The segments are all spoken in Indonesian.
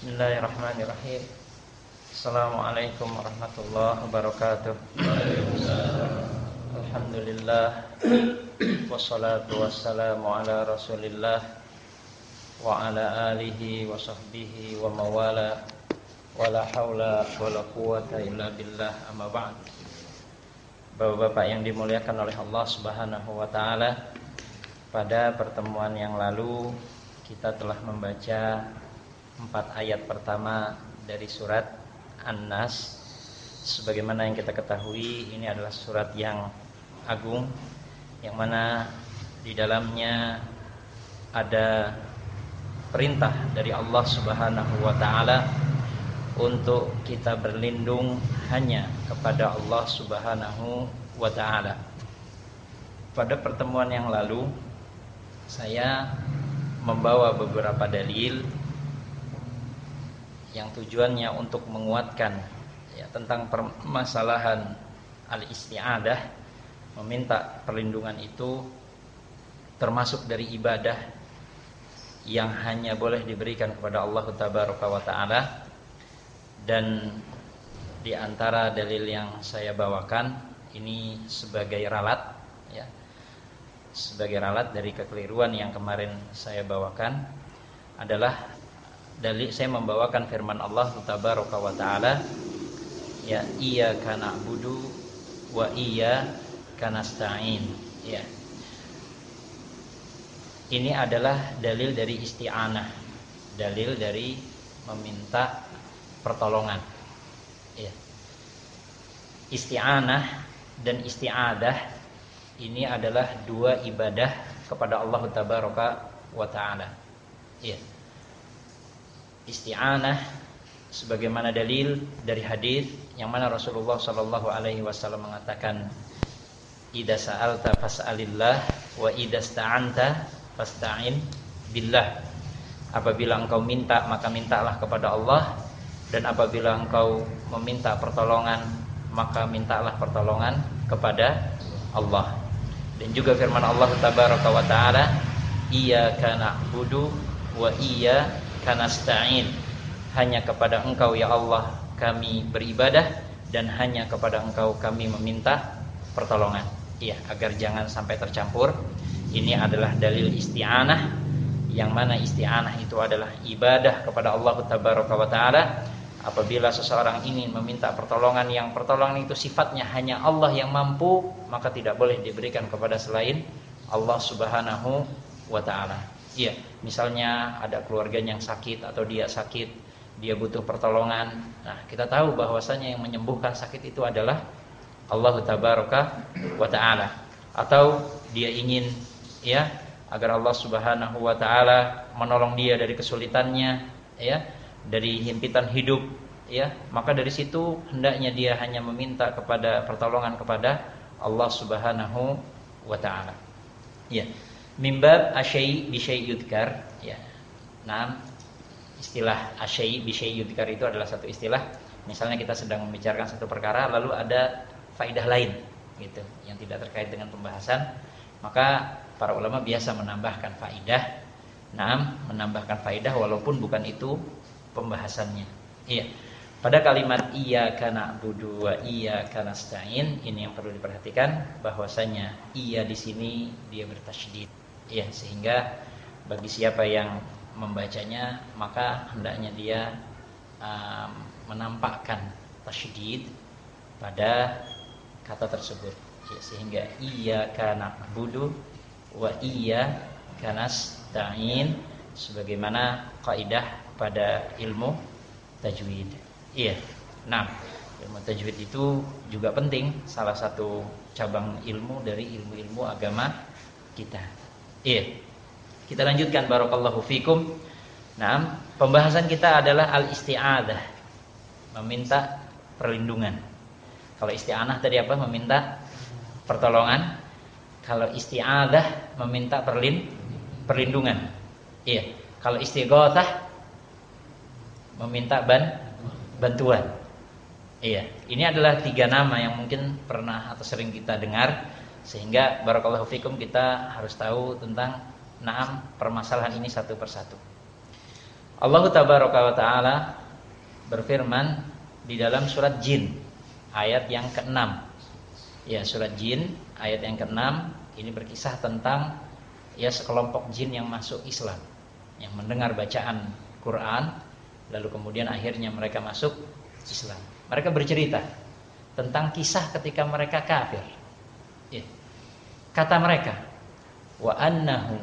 Bismillahirrahmanirrahim. Assalamualaikum warahmatullahi wabarakatuh. Alhamdulillah wassalatu wassalamu ala Rasulillah wa ala alihi wa sahbihi wa mawala wala haula wala quwata illa billah amma ba'd. Bapak-bapak yang dimuliakan oleh Allah Subhanahu wa taala, pada pertemuan yang lalu kita telah membaca empat ayat pertama dari surat An-Nas sebagaimana yang kita ketahui ini adalah surat yang agung yang mana di dalamnya ada perintah dari Allah Subhanahu wa taala untuk kita berlindung hanya kepada Allah Subhanahu wa taala. Pada pertemuan yang lalu saya membawa beberapa dalil yang tujuannya untuk menguatkan ya, tentang permasalahan al-isti'adah meminta perlindungan itu termasuk dari ibadah yang hanya boleh diberikan kepada Allah Tabaraka wa taala. Dan di antara dalil yang saya bawakan ini sebagai ralat ya sebagai ralat dari kekeliruan yang kemarin saya bawakan adalah dalil saya membawakan firman Allah tabaraka wa taala ya iya kana budu wa iya kanastain ya. Ini adalah dalil dari isti'anah dalil dari meminta pertolongan. Ya. Isti'anah dan isti'adah ini adalah dua ibadah kepada Allah tabaraka wa taala. Ya isti'anah sebagaimana dalil dari hadis yang mana Rasulullah Shallallahu alaihi wasallam mengatakan idza sa'alta fas'alillah wa idza sta'anta fasta'in billah. Apabila engkau minta maka mintalah kepada Allah dan apabila engkau meminta pertolongan maka mintalah pertolongan kepada Allah. Dan juga firman Allah tabaraka wa taala iyyaka na'budu wa iyyaka kanasta'in hanya kepada engkau ya Allah kami beribadah dan hanya kepada engkau kami meminta pertolongan. Iya agar jangan sampai tercampur. Ini adalah dalil isti'anah yang mana isti'anah itu adalah ibadah kepada Allah tabaraka wa taala. Apabila seseorang ingin meminta pertolongan yang pertolongan itu sifatnya hanya Allah yang mampu maka tidak boleh diberikan kepada selain Allah Subhanahu wa taala Iya, misalnya ada keluarganya yang sakit atau dia sakit, dia butuh pertolongan. Nah, kita tahu bahwasanya yang menyembuhkan sakit itu adalah Allah tabaraka wa taala. Atau dia ingin ya agar Allah Subhanahu wa taala menolong dia dari kesulitannya ya, dari himpitan hidup ya, maka dari situ hendaknya dia hanya meminta kepada pertolongan kepada Allah Subhanahu wa taala. Ya mimbab asyai bisyai yudkar. Ya. Nah istilah asyai bisyai yudkar itu adalah satu istilah. Misalnya kita sedang membicarakan satu perkara lalu ada faidah lain gitu yang tidak terkait dengan pembahasan. Maka para ulama biasa menambahkan faidah nah menambahkan faidah walaupun bukan itu pembahasannya. Iya. Pada kalimat iya karena budu wa iya karena stain ini yang perlu diperhatikan bahwasanya iya di sini dia bertasydid ya sehingga bagi siapa yang membacanya maka hendaknya dia um, menampakkan tasydid pada kata tersebut. Ya, sehingga iya karena budu wa iya karena stain sebagaimana kaidah pada ilmu tajwid. Iya nah ilmu tajwid itu juga penting salah satu cabang ilmu dari ilmu-ilmu agama kita Iya. Kita lanjutkan barakallahu fikum. Nah, pembahasan kita adalah al-isti'adah. Meminta perlindungan. Kalau isti'anah tadi apa? Meminta pertolongan. Kalau isti'adah meminta perlin perlindungan. Iya. Kalau istighatsah meminta ban bantuan. Iya. Ini adalah tiga nama yang mungkin pernah atau sering kita dengar sehingga barakallahu fikum kita harus tahu tentang naam permasalahan ini satu persatu. Allah tabaraka wa taala berfirman di dalam surat Jin ayat yang ke-6. Ya, surat Jin ayat yang ke-6 ini berkisah tentang ya sekelompok jin yang masuk Islam, yang mendengar bacaan Quran lalu kemudian akhirnya mereka masuk Islam. Mereka bercerita tentang kisah ketika mereka kafir. Kata mereka, wa annahu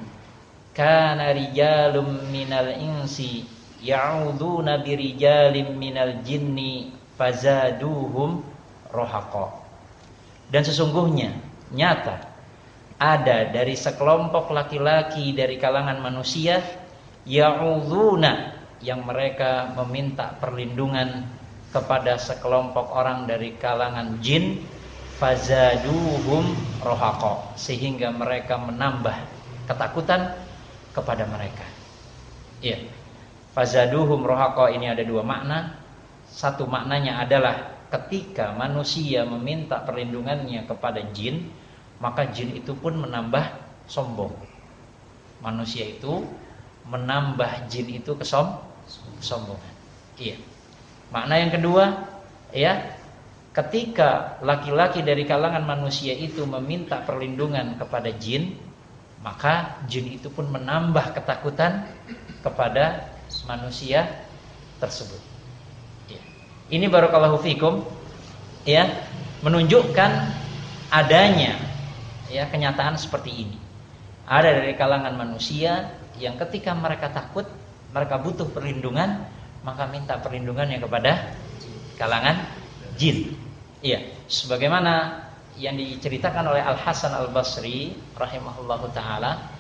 kana rijalun minal insi ya'uduna birijalin minal jinni fazaduhum rohaqa. Dan sesungguhnya nyata ada dari sekelompok laki-laki dari kalangan manusia ya'uduna yang mereka meminta perlindungan kepada sekelompok orang dari kalangan jin fazaduhum rohaqa sehingga mereka menambah ketakutan kepada mereka. Iya. Fazaduhum rohaqa ini ada dua makna. Satu maknanya adalah ketika manusia meminta perlindungannya kepada jin, maka jin itu pun menambah sombong. Manusia itu menambah jin itu kesom kesombongan. Iya. Makna yang kedua, ya, ketika laki-laki dari kalangan manusia itu meminta perlindungan kepada jin, maka jin itu pun menambah ketakutan kepada manusia tersebut. Ya. Ini barakallahu fikum ya menunjukkan adanya ya kenyataan seperti ini. Ada dari kalangan manusia yang ketika mereka takut, mereka butuh perlindungan, maka minta perlindungannya kepada kalangan jin. Iya, sebagaimana yang diceritakan oleh Al Hasan Al Basri rahimahullahu taala,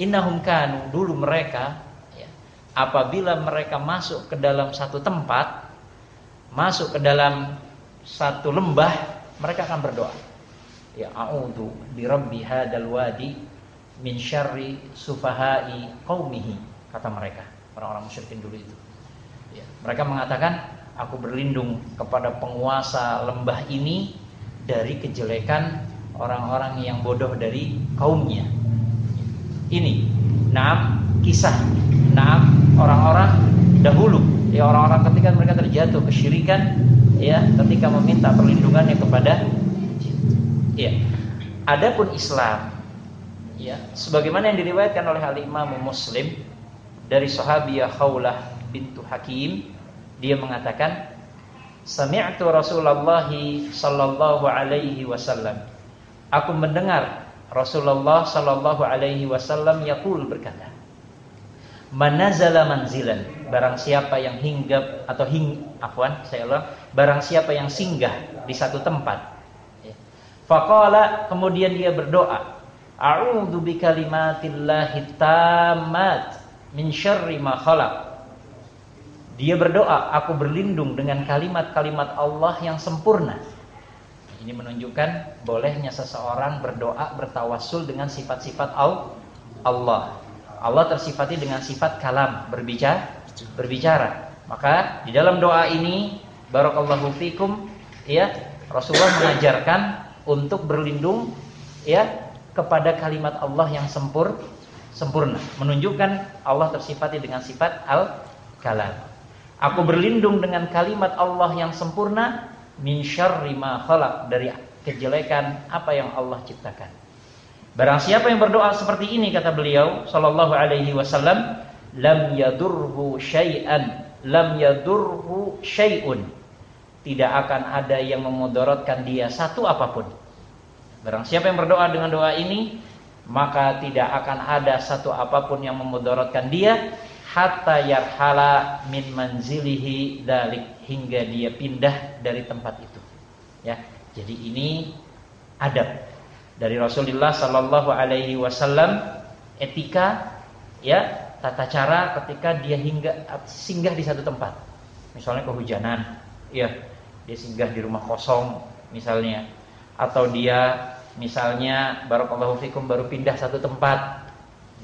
innahum kanu dulu mereka ya, apabila mereka masuk ke dalam satu tempat, masuk ke dalam satu lembah, mereka akan berdoa. Ya a'udzu bi rabbi hadzal wadi min syarri sufahai qaumihi kata mereka orang-orang musyrikin dulu itu. Ya, mereka mengatakan aku berlindung kepada penguasa lembah ini dari kejelekan orang-orang yang bodoh dari kaumnya. Ini enam kisah enam orang-orang dahulu ya orang-orang ketika mereka terjatuh kesyirikan ya ketika meminta perlindungannya kepada ya adapun Islam ya sebagaimana yang diriwayatkan oleh Al Imam Muslim dari sahabiyah Khawlah bintu Hakim dia mengatakan sami'tu Rasulullah sallallahu alaihi wasallam aku mendengar Rasulullah sallallahu alaihi wasallam yaqul berkata manazala manzilan barang siapa yang hinggap atau hing afwan saya ulang barang siapa yang singgah di satu tempat ya. faqala kemudian dia berdoa a'udzu bikalimatillahi tammat min syarri ma khalaq dia berdoa aku berlindung dengan kalimat-kalimat Allah yang sempurna ini menunjukkan bolehnya seseorang berdoa bertawassul dengan sifat-sifat Allah Allah tersifati dengan sifat kalam, berbicara, berbicara. Maka di dalam doa ini barakallahu fikum ya, Rasulullah mengajarkan untuk berlindung ya kepada kalimat Allah yang sempur sempurna, menunjukkan Allah tersifati dengan sifat al-kalam. Aku berlindung dengan kalimat Allah yang sempurna min syarri ma khalaq dari kejelekan apa yang Allah ciptakan. Barang siapa yang berdoa seperti ini kata beliau sallallahu alaihi wasallam, lam yadurhu syai'an, lam yadurhu syai'un. Tidak akan ada yang memudaratkan dia satu apa pun. Barang siapa yang berdoa dengan doa ini, maka tidak akan ada satu apa pun yang memudaratkan dia hatta yarhala min manzilihi dalik hingga dia pindah dari tempat itu. Ya. Jadi ini adab dari Rasulullah Sallallahu Alaihi Wasallam etika ya tata cara ketika dia hingga singgah di satu tempat misalnya kehujanan ya dia singgah di rumah kosong misalnya atau dia misalnya barokallahu fikum baru pindah satu tempat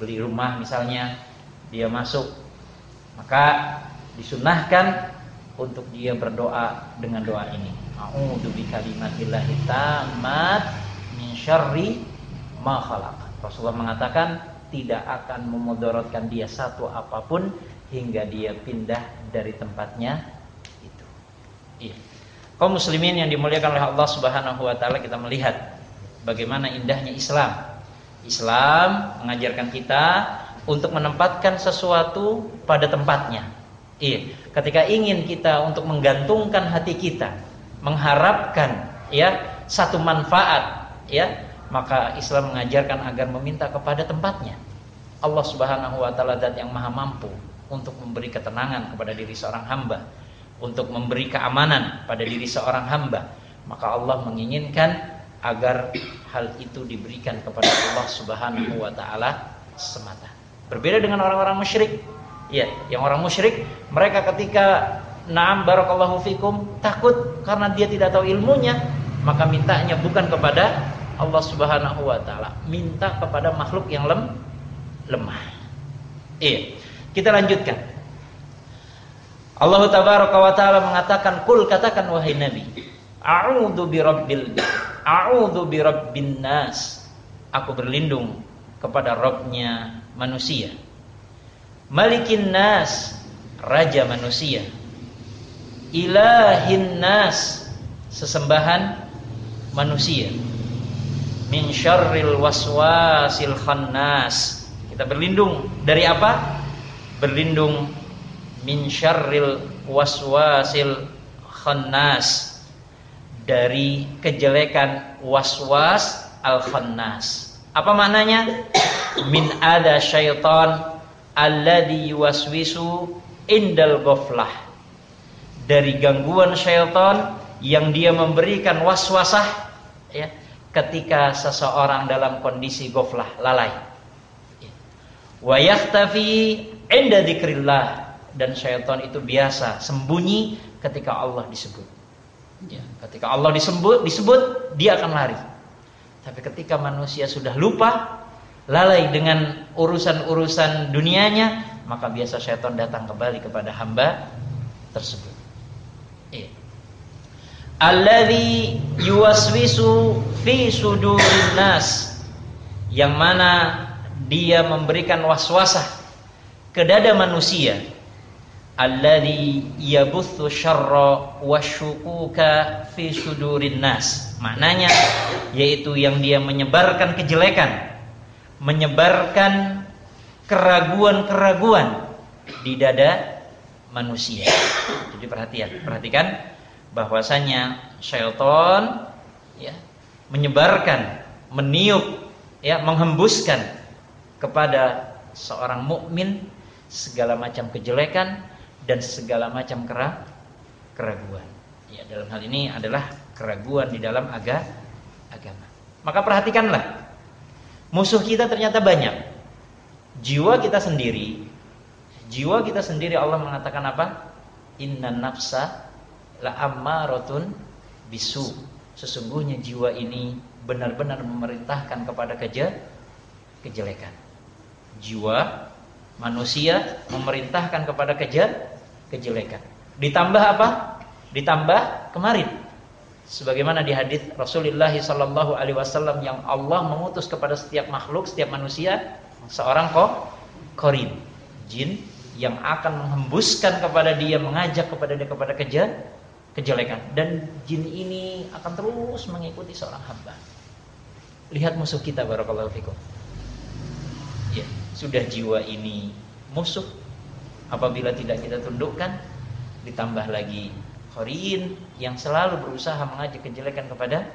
beli rumah misalnya dia masuk maka disunahkan untuk dia berdoa dengan doa ini a'udzu bikalimatillahi tammat min syarri ma khalaq. Rasulullah mengatakan tidak akan memudaratkan dia satu apa pun hingga dia pindah dari tempatnya itu. Iya. Kaum muslimin yang dimuliakan oleh Allah Subhanahu wa taala kita melihat bagaimana indahnya Islam. Islam mengajarkan kita untuk menempatkan sesuatu pada tempatnya. Iya, ketika ingin kita untuk menggantungkan hati kita, mengharapkan ya satu manfaat, ya, maka Islam mengajarkan agar meminta kepada tempatnya. Allah Subhanahu wa taala zat yang maha mampu untuk memberi ketenangan kepada diri seorang hamba, untuk memberi keamanan pada diri seorang hamba. Maka Allah menginginkan agar hal itu diberikan kepada Allah Subhanahu wa taala semata. Berbeda dengan orang-orang musyrik. Ya, yang orang musyrik mereka ketika Naam barakallahu fikum takut karena dia tidak tahu ilmunya, maka mintanya bukan kepada Allah Subhanahu wa taala, minta kepada makhluk yang lem, lemah. Iya. Kita lanjutkan. Allah tabaraka wa taala mengatakan, "Kul katakan wahai Nabi, a'udzu birabbil a'udzu birabbin nas." Aku berlindung kepada Robnya manusia. Malikin nas, raja manusia. Ilahin nas, sesembahan manusia. Min syarril waswasil khannas. Kita berlindung dari apa? Berlindung min syarril waswasil khannas dari kejelekan waswas al khannas. Apa maknanya? Min ada syaitan alladhi waswisu indal ghaflah. Dari gangguan syaitan yang dia memberikan waswasah ya ketika seseorang dalam kondisi ghaflah, lalai. Ya. Wa yakhtafi inda dzikrillah dan syaitan itu biasa sembunyi ketika Allah disebut. Ya, ketika Allah disebut, disebut dia akan lari. Tapi ketika manusia sudah lupa, lalai dengan urusan-urusan dunianya, maka biasa syaitan datang kembali kepada hamba tersebut. Iya. Alladhi yuwaswisu fi sudurin nas yang mana dia memberikan waswasah ke dada manusia alladhi yabuthu syarra wasyukuka fi sudurin nas maknanya yaitu yang dia menyebarkan kejelekan menyebarkan keraguan-keraguan di dada manusia. Jadi perhatian, perhatikan bahwasanya syaitan ya menyebarkan, meniup ya menghembuskan kepada seorang mukmin segala macam kejelekan dan segala macam kera keraguan. Ya, dalam hal ini adalah keraguan di dalam aga, agama. Maka perhatikanlah Musuh kita ternyata banyak. Jiwa kita sendiri, jiwa kita sendiri Allah mengatakan apa? Inna nafsa la ammaratun bisu. Sesungguhnya jiwa ini benar-benar memerintahkan kepada keje kejelekan. Jiwa manusia memerintahkan kepada keje kejelekan. Ditambah apa? Ditambah kemarin sebagaimana di hadis Rasulullah sallallahu alaihi wasallam yang Allah mengutus kepada setiap makhluk, setiap manusia seorang kok korin, jin yang akan menghembuskan kepada dia, mengajak kepada dia kepada keja, kejelekan dan jin ini akan terus mengikuti seorang hamba. Lihat musuh kita barakallahu fikum. Sudah jiwa ini musuh apabila tidak kita tundukkan ditambah lagi Khorin yang selalu berusaha mengajak kejelekan kepada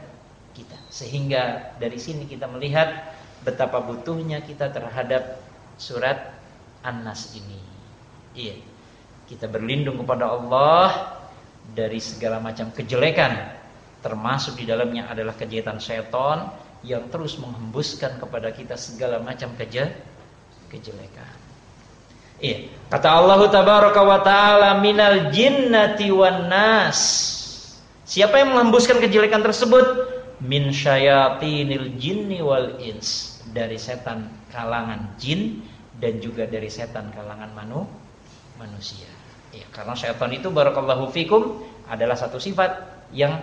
kita. Sehingga dari sini kita melihat betapa butuhnya kita terhadap surat An-Nas ini. Iya. Kita berlindung kepada Allah dari segala macam kejelekan termasuk di dalamnya adalah kejahatan syaitan yang terus menghembuskan kepada kita segala macam keje kejelekan. Iya. Kata Allah tabaraka wa taala minal jinnati wan nas. Siapa yang menghembuskan kejelekan tersebut? Min syayatinil jinni wal ins. Dari setan kalangan jin dan juga dari setan kalangan manu, manusia. Ya, karena setan itu barakallahu fikum adalah satu sifat yang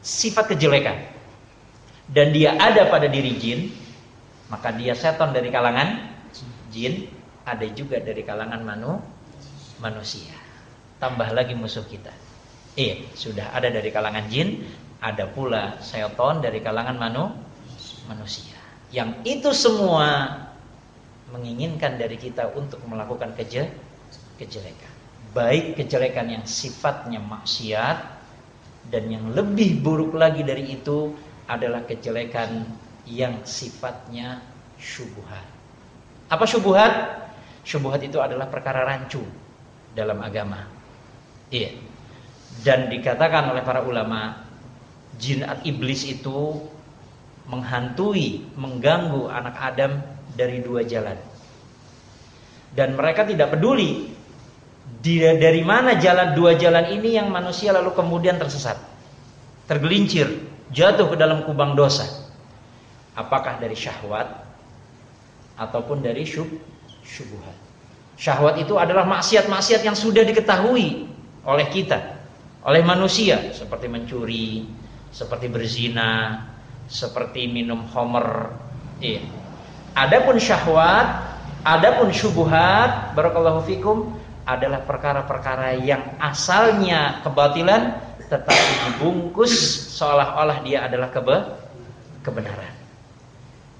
sifat kejelekan. Dan dia ada pada diri jin, maka dia setan dari kalangan jin ada juga dari kalangan manu, manusia. Tambah lagi musuh kita. Iya, sudah ada dari kalangan jin, ada pula seton dari kalangan manu, manusia. Yang itu semua menginginkan dari kita untuk melakukan keje, kejelekan. Baik kejelekan yang sifatnya maksiat dan yang lebih buruk lagi dari itu adalah kejelekan yang sifatnya syubhat. Apa syubhat? Syubhat itu adalah perkara rancu dalam agama. Iya. Dan dikatakan oleh para ulama, jin iblis itu menghantui, mengganggu anak Adam dari dua jalan. Dan mereka tidak peduli dari mana jalan dua jalan ini yang manusia lalu kemudian tersesat. Tergelincir, jatuh ke dalam kubang dosa. Apakah dari syahwat ataupun dari syub, syubhat. Syahwat itu adalah maksiat-maksiat yang sudah diketahui oleh kita, oleh manusia seperti mencuri, seperti berzina, seperti minum homer. Iya. Adapun syahwat, adapun syubhat, barakallahu fikum adalah perkara-perkara yang asalnya kebatilan tetapi dibungkus seolah-olah dia adalah kebe kebenaran.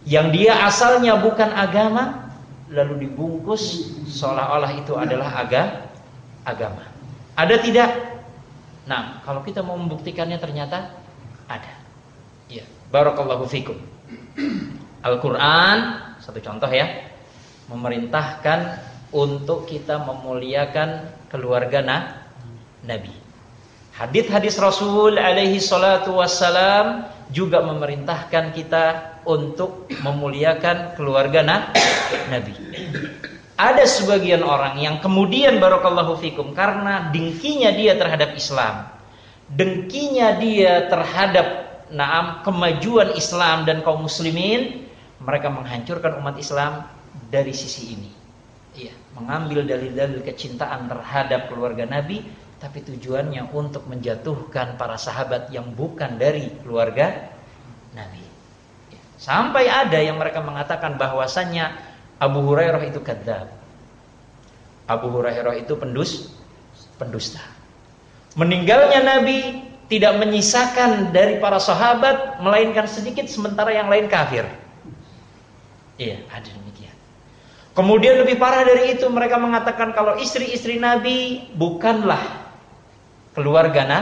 Yang dia asalnya bukan agama lalu dibungkus seolah-olah itu adalah aga agama. Ada tidak? Nah, kalau kita mau membuktikannya ternyata ada. Ya, barakallahu fikum. Al-Qur'an satu contoh ya, memerintahkan untuk kita memuliakan keluarga nah, Nabi. Hadis-hadis Rasul alaihi salatu wassalam juga memerintahkan kita untuk memuliakan keluarga Nabi. Ada sebagian orang yang kemudian barakallahu fikum karena dengkinya dia terhadap Islam, dengkinya dia terhadap naam kemajuan Islam dan kaum muslimin, mereka menghancurkan umat Islam dari sisi ini. Iya, mengambil dalil-dalil kecintaan terhadap keluarga Nabi, tapi tujuannya untuk menjatuhkan para sahabat yang bukan dari keluarga Nabi. Sampai ada yang mereka mengatakan bahwasannya Abu Hurairah itu kadzab. Abu Hurairah itu pendus pendusta. Meninggalnya Nabi tidak menyisakan dari para sahabat melainkan sedikit sementara yang lain kafir. Iya, ada demikian. Kemudian lebih parah dari itu mereka mengatakan kalau istri-istri Nabi bukanlah keluarga na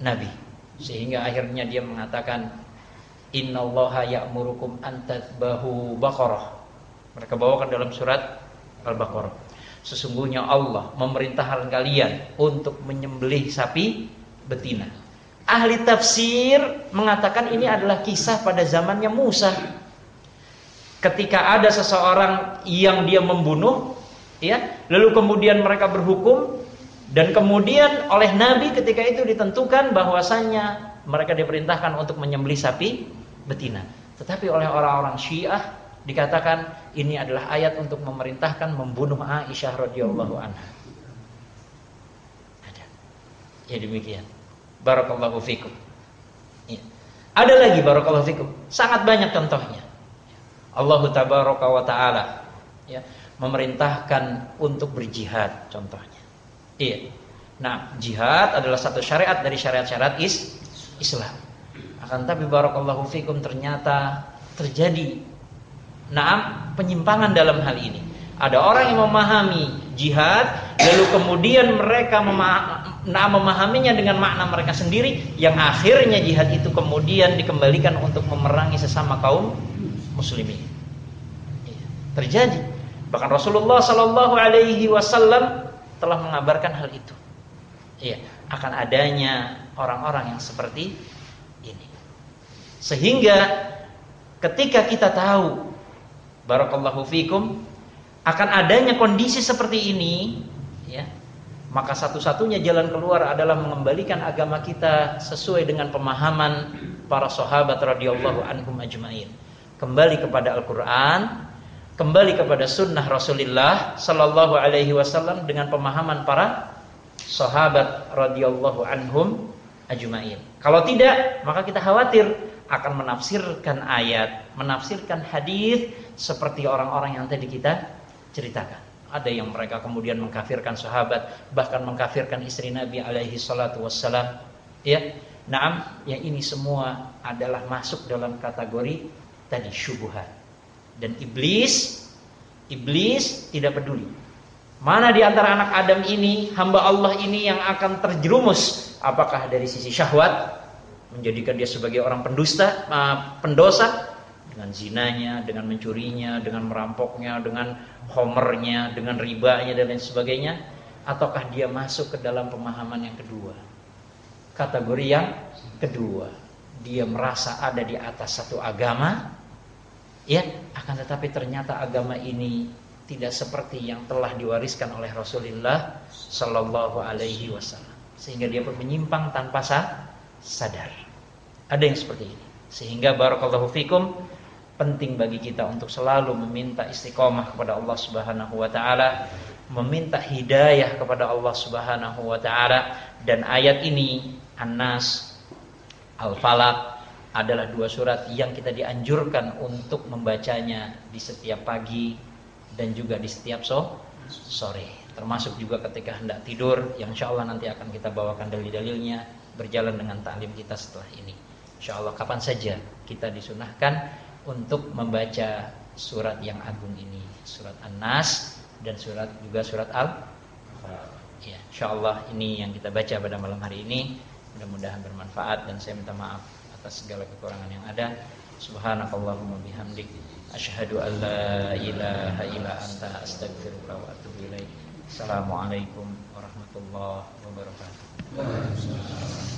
Nabi. Sehingga akhirnya dia mengatakan innallaha ya'murukum an tadbahu baqarah. Mereka bawakan dalam surat Al-Baqarah. Sesungguhnya Allah memerintahkan kalian untuk menyembelih sapi betina. Ahli tafsir mengatakan ini adalah kisah pada zamannya Musa. Ketika ada seseorang yang dia membunuh, ya, lalu kemudian mereka berhukum dan kemudian oleh Nabi ketika itu ditentukan bahwasanya mereka diperintahkan untuk menyembelih sapi betina. Tetapi oleh orang-orang Syiah dikatakan ini adalah ayat untuk memerintahkan membunuh Aisyah radhiyallahu anha. Ada. Ya demikian. Barakallahu fikum. Ya. Ada lagi barakallahu fikum. Sangat banyak contohnya. Allah tabaraka wa taala ya, memerintahkan untuk berjihad contohnya. Iya. Nah, jihad adalah satu syariat dari syariat-syariat is Islam. Akan tapi barakallahu fikum ternyata terjadi naam penyimpangan dalam hal ini. Ada orang yang memahami jihad lalu kemudian mereka nah, memahaminya dengan makna mereka sendiri yang akhirnya jihad itu kemudian dikembalikan untuk memerangi sesama kaum muslimin. Iya, terjadi. Bahkan Rasulullah Shallallahu Alaihi Wasallam telah mengabarkan hal itu. Iya, akan adanya orang-orang yang seperti ini. Sehingga ketika kita tahu barakallahu fikum akan adanya kondisi seperti ini, ya, maka satu-satunya jalan keluar adalah mengembalikan agama kita sesuai dengan pemahaman para sahabat radhiyallahu anhum ajmain. Kembali kepada Al-Qur'an, kembali kepada sunnah Rasulullah sallallahu alaihi wasallam dengan pemahaman para sahabat radhiyallahu anhum ajmain. Kalau tidak, maka kita khawatir akan menafsirkan ayat, menafsirkan hadis seperti orang-orang yang tadi kita ceritakan. Ada yang mereka kemudian mengkafirkan sahabat, bahkan mengkafirkan istri Nabi alaihi salatu wassalam. Ya, Naam, yang ini semua adalah masuk dalam kategori tadi syubhat. Dan iblis iblis tidak peduli. Mana di antara anak Adam ini, hamba Allah ini yang akan terjerumus? Apakah dari sisi syahwat? Menjadikan dia sebagai orang pendusta, pendosa? Dengan zinanya, dengan mencurinya, dengan merampoknya, dengan homernya, dengan ribanya dan lain sebagainya, ataukah dia masuk ke dalam pemahaman yang kedua? Kategori yang kedua, dia merasa ada di atas satu agama, ya, akan tetapi ternyata agama ini tidak seperti yang telah diwariskan oleh Rasulullah Sallallahu Alaihi Wasallam, sehingga dia pun menyimpang tanpa sadar. Ada yang seperti ini, sehingga barakallahu fikum penting bagi kita untuk selalu meminta istiqomah kepada Allah Subhanahu wa taala, meminta hidayah kepada Allah Subhanahu wa taala. Dan ayat ini An-Nas, Al-Falaq adalah dua surat yang kita dianjurkan untuk membacanya di setiap pagi dan juga di setiap so sore. Termasuk juga ketika hendak tidur yang insya Allah nanti akan kita bawakan dalil-dalilnya berjalan dengan taklim kita setelah ini. Insya Allah kapan saja kita disunahkan untuk membaca surat yang agung ini, surat An-Nas dan surat juga surat Al. Ya, insya Allah ini yang kita baca pada malam hari ini. Mudah-mudahan bermanfaat dan saya minta maaf atas segala kekurangan yang ada. Subhanakallahumma bihamdik asyhadu an la ilaha illa anta astaghfiruka wa atubu ilaik. Assalamualaikum warahmatullahi wabarakatuh.